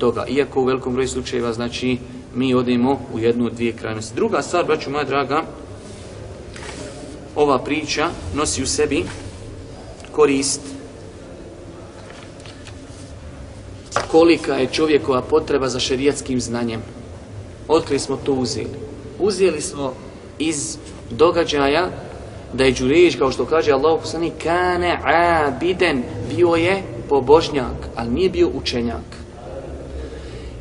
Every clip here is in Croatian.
toga. Iako u velikom broju slučajeva, znači, mi odemo u jednu od dvije krajnosti. Druga stvar, braću moja draga, ova priča nosi u sebi korist kolika je čovjekova potreba za šerijatskim znanjem. Otkrili smo to uzeli. Uzeli smo iz događaja da je Đurejić, kao što kaže Allah poslanik, kane abiden, bio je pobožnjak, ali nije bio učenjak.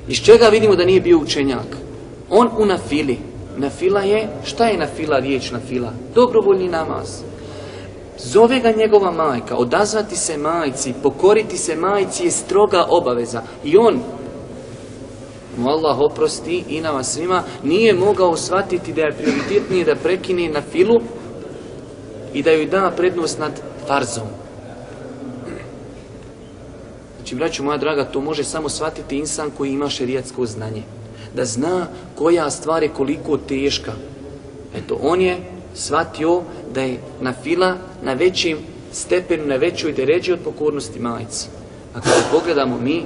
Iz čega vidimo da nije bio učenjak? On u nafili. Nafila je, šta je nafila, riječ nafila? Dobrovoljni namaz. Zove ga njegova majka, odazvati se majci, pokoriti se majci je stroga obaveza. I on, mu Allah oprosti i nama svima, nije mogao shvatiti da je prioritetnije da prekine na filu i da joj da prednost nad farzom. Znači, braću moja draga, to može samo shvatiti insan koji ima šerijatsko znanje. Da zna koja stvar je koliko teška. Eto, on je shvatio da je na fila na većim stepenu, na većoj deređi od pokornosti majici. A kada pogledamo mi,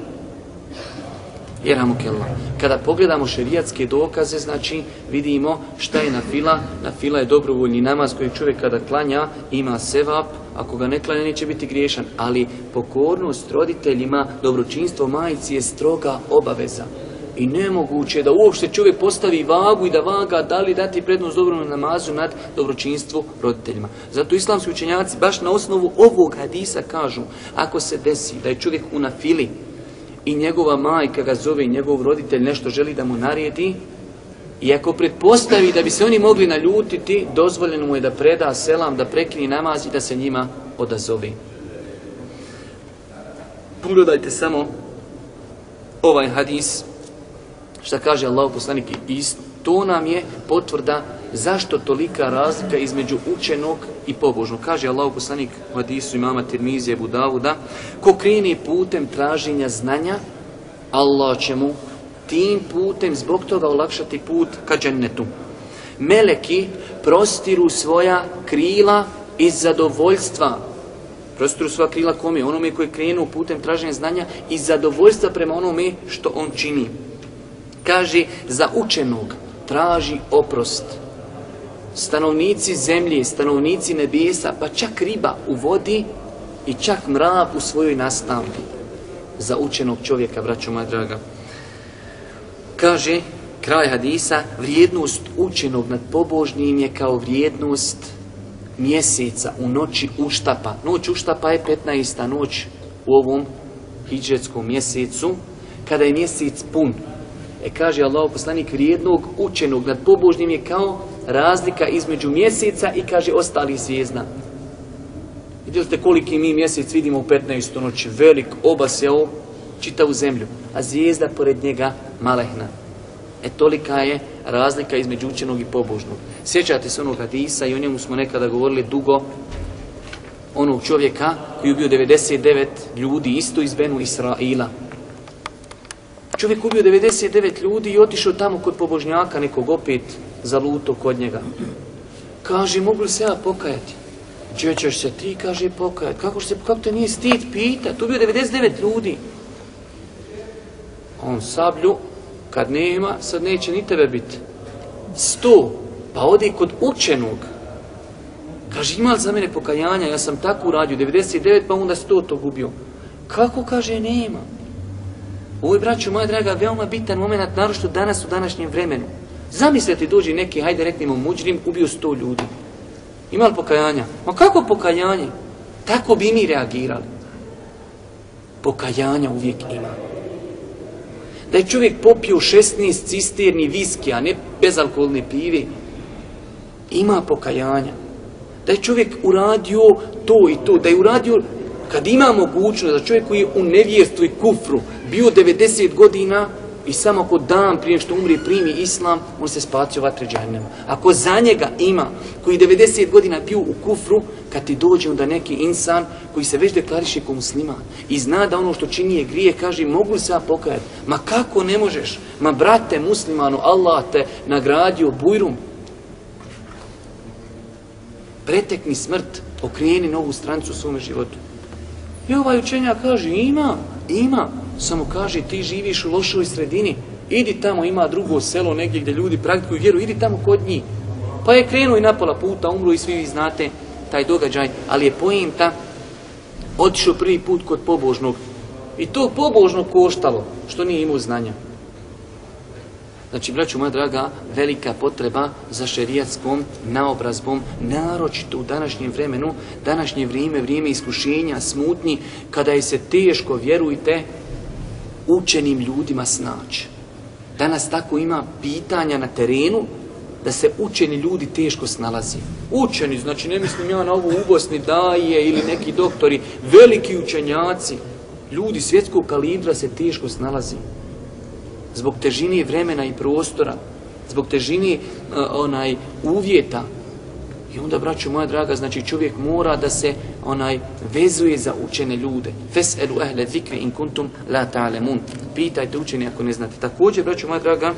Kada pogledamo šerijatske dokaze, znači vidimo šta je na fila. Na fila je dobrovoljni namaz koji čovjek kada klanja ima sevap, ako ga ne klanja neće biti griješan. Ali pokornost roditeljima, dobročinstvo majici je stroga obaveza. I nemoguće da uopšte čovjek postavi vagu i da vaga da li dati prednost dobrom namazu nad dobročinstvu roditeljima. Zato islamski učenjaci baš na osnovu ovog hadisa kažu, ako se desi da je čovjek u nafili, i njegova majka ga zove i njegov roditelj nešto želi da mu naredi i ako pretpostavi da bi se oni mogli naljutiti, dozvoljeno mu je da preda selam, da prekini namaz i da se njima odazovi. Pogledajte samo ovaj hadis, šta kaže Allah poslanik i to nam je potvrda zašto tolika razlika između učenog i pobožnog. Kaže Allah poslanik u hadisu imama Tirmizije Budavuda, ko kreni putem traženja znanja, Allah će mu tim putem zbog toga olakšati put ka džennetu. Meleki prostiru svoja krila iz zadovoljstva. Prostiru svoja krila kome? Onome koji krenu putem traženja znanja i zadovoljstva prema onome što on čini. Kaže, za učenog traži oprost stanovnici zemlje, stanovnici nebesa, pa čak riba u vodi i čak mrav u svojoj nastavbi. Za učenog čovjeka, braćo moja draga. Kaže, kraj hadisa, vrijednost učenog nad pobožnim je kao vrijednost mjeseca u noći uštapa. Noć uštapa je 15. noć u ovom hijđetskom mjesecu, kada je mjesec pun. E kaže Allah poslanik vrijednog učenog nad pobožnim je kao razlika između mjeseca i kaže ostali zvijezda. Vidjeli ste koliki mi mjesec vidimo u 15. noći, velik, obasjao čitavu zemlju, a zvijezda pored njega malehna. E tolika je razlika između učenog i pobožnog. Sjećate se onog hadisa i o njemu smo nekada govorili dugo, onog čovjeka koji je ubio 99 ljudi isto iz Benu Israila. Čovjek ubio 99 ljudi i otišao tamo kod pobožnjaka nekog opet zaluto kod njega. Kaže, mogu li se ja pokajati? Če ćeš se ti, kaže, pokajati. Kako, se, kako te nije stid pita? Tu bio 99 ljudi. On sablju, kad nema, sad neće ni tebe biti. Sto, pa odi kod učenog. Kaže, ima za mene pokajanja? Ja sam tako uradio, 99, pa onda sto to gubio. Kako, kaže, nema. Ovo je, braću moja draga, veoma bitan moment, narošto danas u današnjem vremenu. Zamislite dođe neki, hajde reknemo muđrim, ubio sto ljudi. Ima li pokajanja? Ma kako pokajanje? Tako bi mi reagirali. Pokajanja uvijek ima. Da je čovjek popio 16 cisterni viski, a ne bezalkoholne pive, ima pokajanja. Da je čovjek uradio to i to, da je uradio, kad ima mogućnost da čovjek koji je u nevjerstvu i kufru bio 90 godina, i samo ako dan prije što umri primi islam, on se spacio vatre džahnema. Ako za njega ima, koji 90 godina bio u kufru, kad ti dođe onda neki insan koji se već deklariše kao muslima i zna da ono što čini je grije, kaže mogu li se ja pokajati? Ma kako ne možeš? Ma brate muslimanu, Allah te nagradio bujrum. Pretekni smrt, okrijeni novu strancu u svome životu. I ovaj učenja kaže ima, ima, Samo kaže, ti živiš u lošoj sredini, idi tamo, ima drugo selo negdje gdje ljudi praktikuju vjeru, idi tamo kod njih. Pa je krenuo i napola puta, umro i svi vi znate taj događaj, ali je pojenta otišao prvi put kod pobožnog. I to pobožno koštalo, što nije imao znanja. Znači, braću moja draga, velika potreba za šerijatskom naobrazbom, naročito u današnjem vremenu, današnje vrijeme, vrijeme iskušenja, smutnji, kada je se teško, vjerujte, učenim ljudima snaći. Danas tako ima pitanja na terenu, da se učeni ljudi teško snalazi. Učeni, znači ne mislim ja na ovo u Bosni daje ili neki doktori, veliki učenjaci, ljudi svjetskog kalibra se teško snalazi zbog težine vremena i prostora, zbog težine uh, onaj uvjeta. I onda, braću moja draga, znači čovjek mora da se onaj vezuje za učene ljude. Fes'elu ehle zikri in kuntum la ta'lemun. Pitajte učeni ako ne znate. Također, braću moja draga,